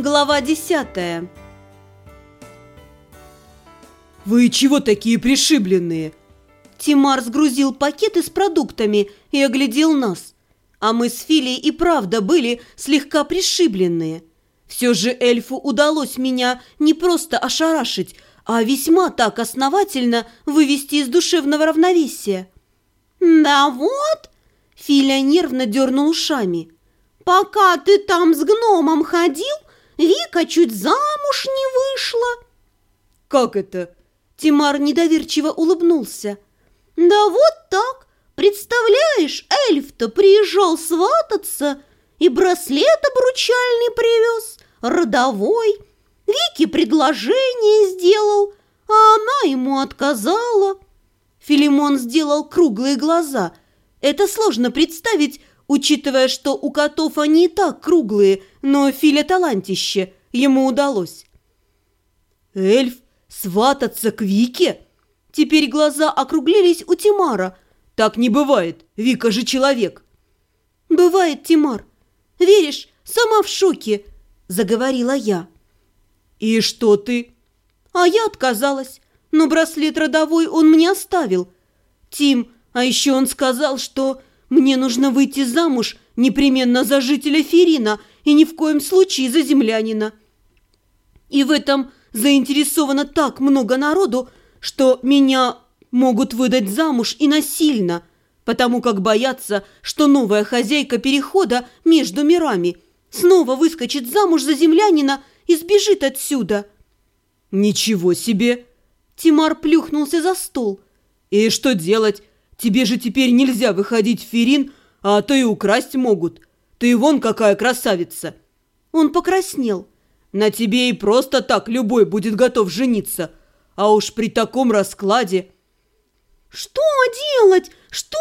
Глава десятая. «Вы чего такие пришибленные?» Тимар сгрузил пакеты с продуктами и оглядел нас. А мы с Филей и правда были слегка пришибленные. Все же эльфу удалось меня не просто ошарашить, а весьма так основательно вывести из душевного равновесия. «Да вот!» – Филя нервно дернул ушами. «Пока ты там с гномом ходил, Вика чуть замуж не вышла». «Как это?» Тимар недоверчиво улыбнулся. «Да вот так. Представляешь, эльф-то приезжал свататься и браслет обручальный привез, родовой. Вике предложение сделал, а она ему отказала». Филимон сделал круглые глаза. Это сложно представить, учитывая, что у котов они и так круглые, но Филя талантище, ему удалось. «Эльф свататься к Вике?» Теперь глаза округлились у Тимара. «Так не бывает, Вика же человек!» «Бывает, Тимар. Веришь, сама в шоке!» – заговорила я. «И что ты?» А я отказалась, но браслет родовой он мне оставил. Тим, а еще он сказал, что мне нужно выйти замуж непременно за жителя Ферина и ни в коем случае за землянина. И в этом заинтересовано так много народу, что меня могут выдать замуж и насильно, потому как боятся, что новая хозяйка перехода между мирами снова выскочит замуж за землянина и сбежит отсюда. «Ничего себе!» Тимар плюхнулся за стол. «И что делать? Тебе же теперь нельзя выходить в Ферин, а то и украсть могут. Ты вон какая красавица!» Он покраснел. «На тебе и просто так любой будет готов жениться, а уж при таком раскладе...» «Что делать? Что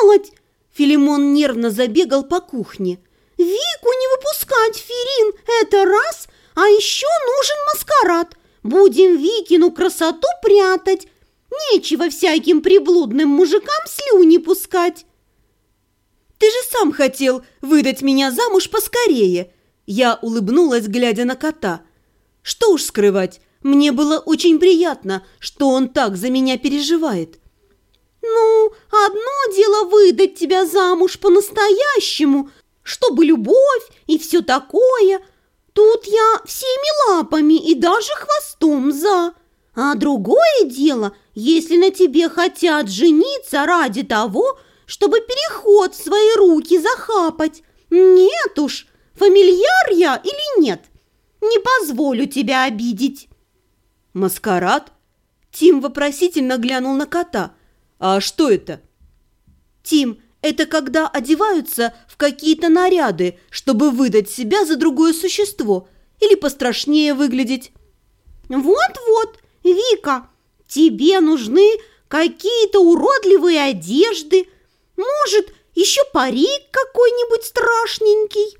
делать?» Филимон нервно забегал по кухне. «Вику не выпускать Ферин – это раз, а еще нужен маскарад. Будем Викину красоту прятать, Нечего всяким приблудным мужикам слюни пускать. Ты же сам хотел выдать меня замуж поскорее. Я улыбнулась, глядя на кота. Что уж скрывать, мне было очень приятно, что он так за меня переживает. Ну, одно дело выдать тебя замуж по-настоящему, чтобы любовь и все такое. Тут я всеми лапами и даже хвостом за. А другое дело, если на тебе хотят жениться ради того, чтобы переход в свои руки захапать. Нет уж, фамильяр я или нет, не позволю тебя обидеть. Маскарад? Тим вопросительно глянул на кота. А что это? Тим, это когда одеваются в какие-то наряды, чтобы выдать себя за другое существо или пострашнее выглядеть. Вот-вот, Вика, тебе нужны какие-то уродливые одежды, может, еще парик какой-нибудь страшненький.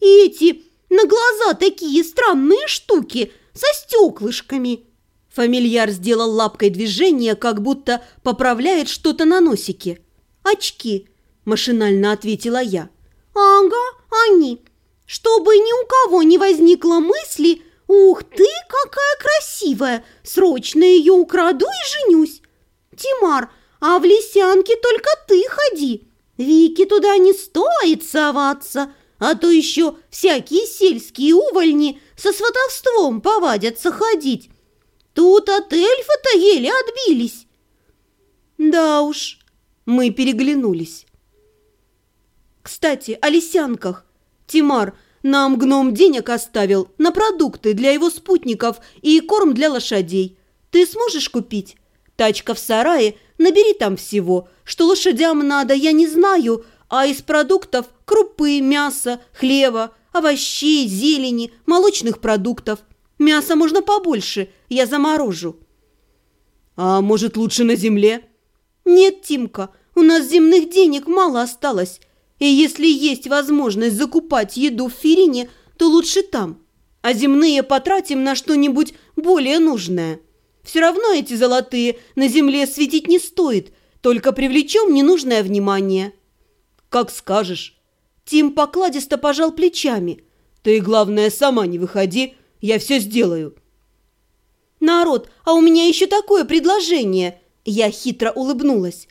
И эти на глаза такие странные штуки со стеклышками. Фамильяр сделал лапкой движение, как будто поправляет что-то на носике. «Очки», – машинально ответила я. «Ага, они. Чтобы ни у кого не возникло мысли, «Ух ты, какая красивая! Срочно ее украду и женюсь!» «Тимар, а в лисянке только ты ходи! Вики туда не стоит соваться, а то еще всякие сельские увольни со сватовством повадятся ходить. Тут от эльфа-то еле отбились!» «Да уж!» Мы переглянулись. «Кстати, о лисянках. Тимар, нам гном денег оставил на продукты для его спутников и корм для лошадей. Ты сможешь купить? Тачка в сарае, набери там всего. Что лошадям надо, я не знаю, а из продуктов крупы, мясо, хлеба, овощей, зелени, молочных продуктов. Мяса можно побольше, я заморожу. А может, лучше на земле? Нет, Тимка, у нас земных денег мало осталось. И если есть возможность закупать еду в Ферине, то лучше там. А земные потратим на что-нибудь более нужное. Все равно эти золотые на земле светить не стоит, только привлечем ненужное внимание. Как скажешь. Тим покладисто пожал плечами. Ты, главное, сама не выходи, я все сделаю. Народ, а у меня еще такое предложение. Я хитро улыбнулась.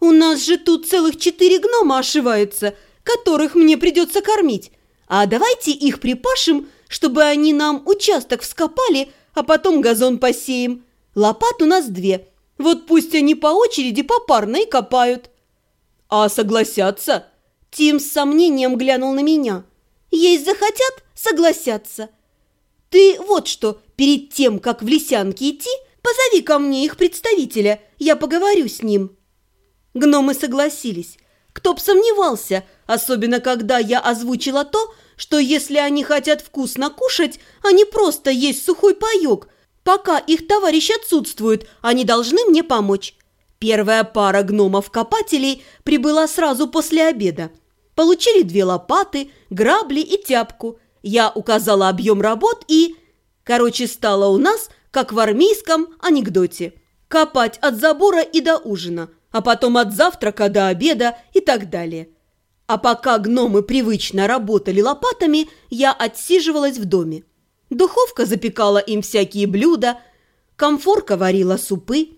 У нас же тут целых четыре гнома ошиваются, которых мне придется кормить. А давайте их припашем, чтобы они нам участок вскопали, а потом газон посеем. Лопат у нас две. Вот пусть они по очереди попарно и копают. А согласятся? Тим с сомнением глянул на меня. Есть захотят, согласятся. Ты вот что, перед тем, как в лисянке идти, позови ко мне их представителя, я поговорю с ним. Гномы согласились. Кто б сомневался, особенно когда я озвучила то, что если они хотят вкусно кушать, не просто есть сухой паёк, пока их товарищ отсутствует, они должны мне помочь. Первая пара гномов-копателей прибыла сразу после обеда. Получили две лопаты, грабли и тяпку. Я указала объем работ и... Короче, стало у нас, как в армейском анекдоте. Копать от забора и до ужина, а потом от завтрака до обеда и так далее. А пока гномы привычно работали лопатами, я отсиживалась в доме. Духовка запекала им всякие блюда, комфорка варила супы.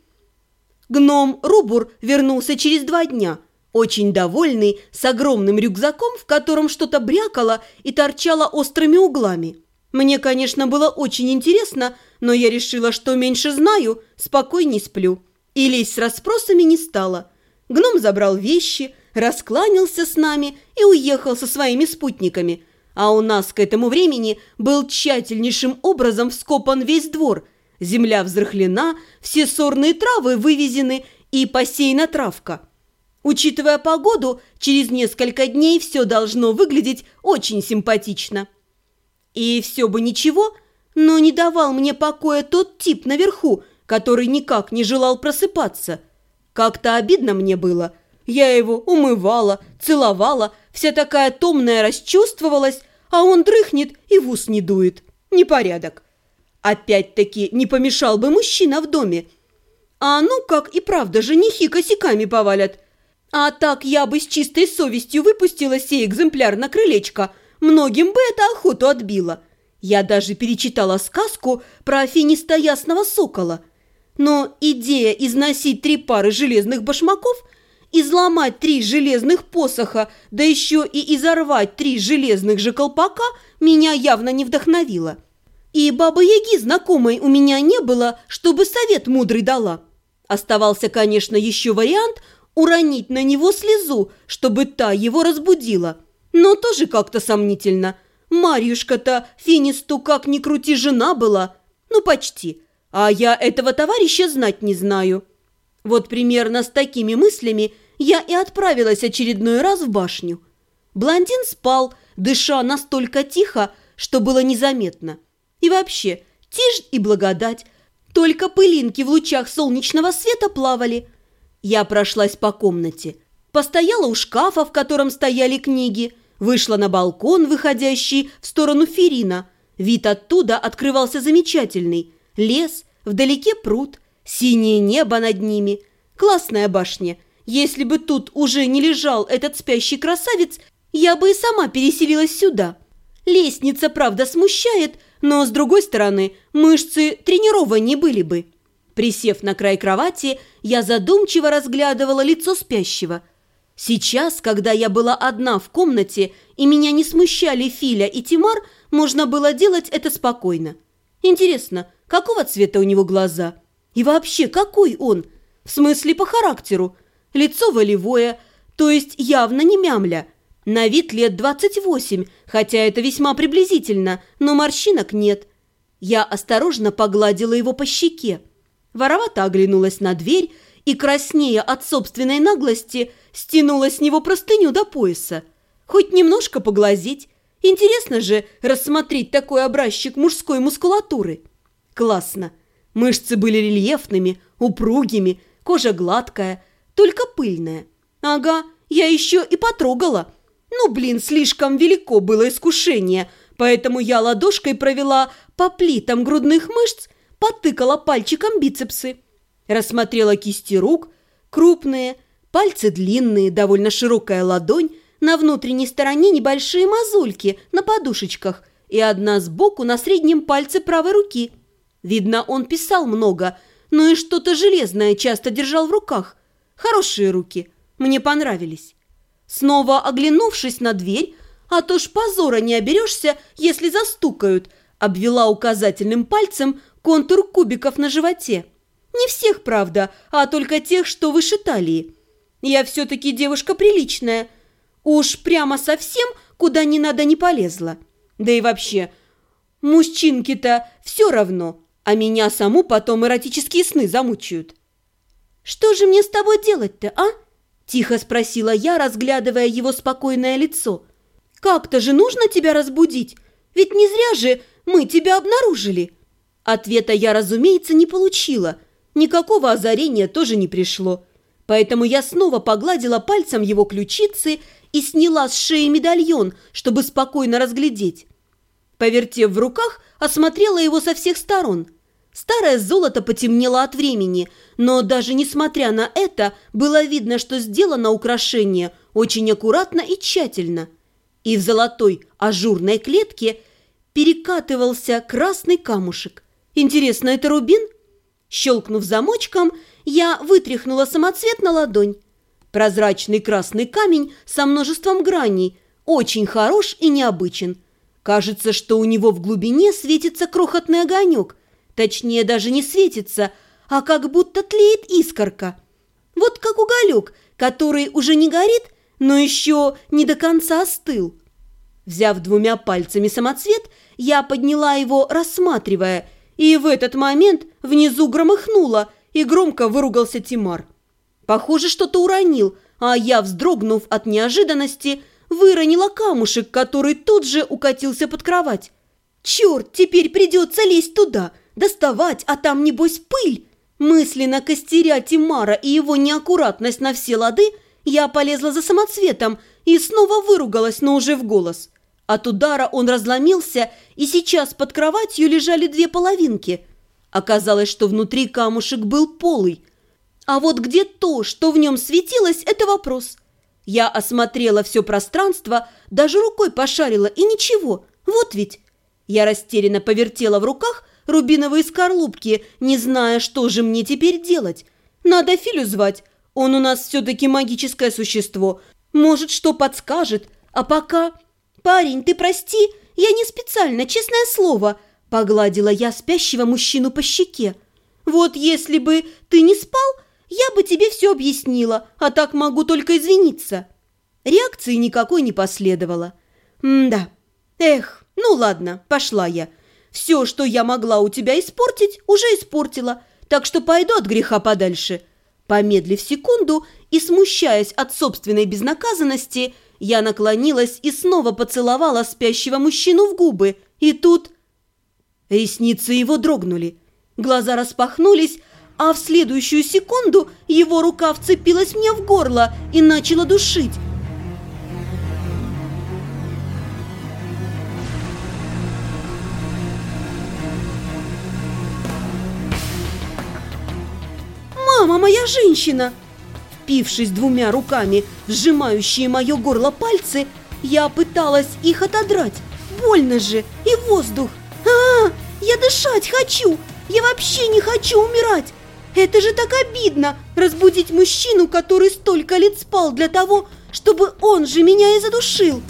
Гном Рубур вернулся через два дня, очень довольный, с огромным рюкзаком, в котором что-то брякало и торчало острыми углами. Мне, конечно, было очень интересно, но я решила, что меньше знаю, спокойней сплю. И лезть с расспросами не стала. Гном забрал вещи, раскланялся с нами и уехал со своими спутниками. А у нас к этому времени был тщательнейшим образом вскопан весь двор. Земля взрыхлена, все сорные травы вывезены и посеяна травка. Учитывая погоду, через несколько дней все должно выглядеть очень симпатично. И все бы ничего, но не давал мне покоя тот тип наверху, который никак не желал просыпаться. Как-то обидно мне было – я его умывала, целовала, вся такая томная расчувствовалась, а он дрыхнет и в ус не дует. Непорядок. Опять-таки не помешал бы мужчина в доме. А ну как и правда женихи косяками повалят. А так я бы с чистой совестью выпустила сей экземпляр на крылечко. Многим бы это охоту отбило. Я даже перечитала сказку про афиниста ясного сокола. Но идея износить три пары железных башмаков – изломать три железных посоха, да еще и изорвать три железных же колпака, меня явно не вдохновило. И бабы-яги знакомой у меня не было, чтобы совет мудрый дала. Оставался, конечно, еще вариант уронить на него слезу, чтобы та его разбудила. Но тоже как-то сомнительно. Марьюшка-то Финисту как ни крути жена была. Ну, почти. А я этого товарища знать не знаю. Вот примерно с такими мыслями я и отправилась очередной раз в башню. Блондин спал, дыша настолько тихо, что было незаметно. И вообще, тишь и благодать, только пылинки в лучах солнечного света плавали. Я прошлась по комнате, постояла у шкафа, в котором стояли книги, вышла на балкон, выходящий в сторону Ферина. Вид оттуда открывался замечательный. Лес, вдалеке пруд, синее небо над ними. Классная башня – если бы тут уже не лежал этот спящий красавец, я бы и сама переселилась сюда. Лестница, правда, смущает, но, с другой стороны, мышцы тренированнее были бы. Присев на край кровати, я задумчиво разглядывала лицо спящего. Сейчас, когда я была одна в комнате и меня не смущали Филя и Тимар, можно было делать это спокойно. Интересно, какого цвета у него глаза? И вообще, какой он? В смысле, по характеру? лицо волевое, то есть явно не мямля. На вид лет 28, хотя это весьма приблизительно, но морщинок нет. Я осторожно погладила его по щеке. Воровато оглянулась на дверь и, краснея от собственной наглости, стянула с него простыню до пояса. Хоть немножко поглазеть. Интересно же рассмотреть такой образчик мужской мускулатуры. Классно. Мышцы были рельефными, упругими, кожа гладкая – только пыльная. Ага, я еще и потрогала. Ну, блин, слишком велико было искушение, поэтому я ладошкой провела по плитам грудных мышц, потыкала пальчиком бицепсы. Рассмотрела кисти рук, крупные, пальцы длинные, довольно широкая ладонь, на внутренней стороне небольшие мозольки на подушечках и одна сбоку на среднем пальце правой руки. Видно, он писал много, но и что-то железное часто держал в руках. Хорошие руки, мне понравились. Снова оглянувшись на дверь, а то ж позора не оберешься, если застукают, обвела указательным пальцем контур кубиков на животе. Не всех, правда, а только тех, что выше талии. Я все-таки девушка приличная. Уж прямо совсем куда не надо не полезла. Да и вообще, мужчинки-то все равно, а меня саму потом эротические сны замучают. «Что же мне с тобой делать-то, а?» – тихо спросила я, разглядывая его спокойное лицо. «Как-то же нужно тебя разбудить, ведь не зря же мы тебя обнаружили». Ответа я, разумеется, не получила – Никакого озарения тоже не пришло. Поэтому я снова погладила пальцем его ключицы и сняла с шеи медальон, чтобы спокойно разглядеть. Повертев в руках, осмотрела его со всех сторон. Старое золото потемнело от времени, но даже несмотря на это, было видно, что сделано украшение очень аккуратно и тщательно. И в золотой ажурной клетке перекатывался красный камушек. Интересно, это рубин? Щелкнув замочком, я вытряхнула самоцвет на ладонь. Прозрачный красный камень со множеством граней, очень хорош и необычен. Кажется, что у него в глубине светится крохотный огонек. Точнее, даже не светится, а как будто тлеет искорка. Вот как уголек, который уже не горит, но еще не до конца остыл. Взяв двумя пальцами самоцвет, я подняла его, рассматривая – и в этот момент внизу громыхнуло, и громко выругался Тимар. Похоже, что-то уронил, а я, вздрогнув от неожиданности, выронила камушек, который тут же укатился под кровать. «Черт, теперь придется лезть туда, доставать, а там, небось, пыль!» Мысленно костеря Тимара и его неаккуратность на все лады, я полезла за самоцветом и снова выругалась, но уже в голос. От удара он разломился, и сейчас под кроватью лежали две половинки. Оказалось, что внутри камушек был полый. А вот где то, что в нем светилось, это вопрос. Я осмотрела все пространство, даже рукой пошарила, и ничего. Вот ведь. Я растерянно повертела в руках рубиновые скорлупки, не зная, что же мне теперь делать. Надо Филю звать. Он у нас все-таки магическое существо. Может, что подскажет. А пока... «Парень, ты прости, я не специально, честное слово», – погладила я спящего мужчину по щеке. «Вот если бы ты не спал, я бы тебе все объяснила, а так могу только извиниться». Реакции никакой не последовало. «М-да. Эх, ну ладно, пошла я. Все, что я могла у тебя испортить, уже испортила, так что пойду от греха подальше». Помедлив секунду и смущаясь от собственной безнаказанности, я наклонилась и снова поцеловала спящего мужчину в губы. И тут... Ресницы его дрогнули. Глаза распахнулись, а в следующую секунду его рука вцепилась мне в горло и начала душить. «Мама, моя женщина!» Впившись двумя руками сжимающие мое горло пальцы, я пыталась их отодрать. Больно же! И воздух! Я дышать хочу! Я вообще не хочу умирать! Это же так обидно, разбудить мужчину, который столько лет спал для того, чтобы он же меня и задушил.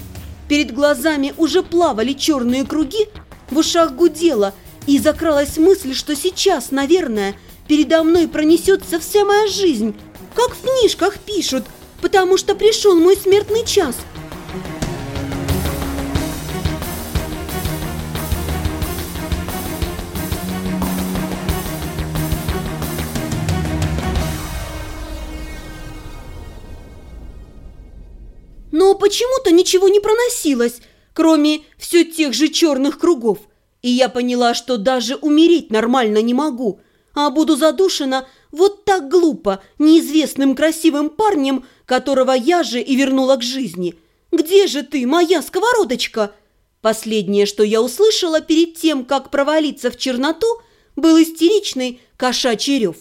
Перед глазами уже плавали черные круги, в ушах гудело, и закралась мысль, что сейчас, наверное, передо мной пронесется вся моя жизнь, как в книжках пишут, потому что пришел мой смертный час. Но почему-то ничего не проносилось, кроме все тех же черных кругов. И я поняла, что даже умереть нормально не могу, а буду задушена вот так глупо, неизвестным красивым парнем, которого я же и вернула к жизни. Где же ты, моя сковородочка? Последнее, что я услышала перед тем, как провалиться в черноту, был истеричный кошачий рев.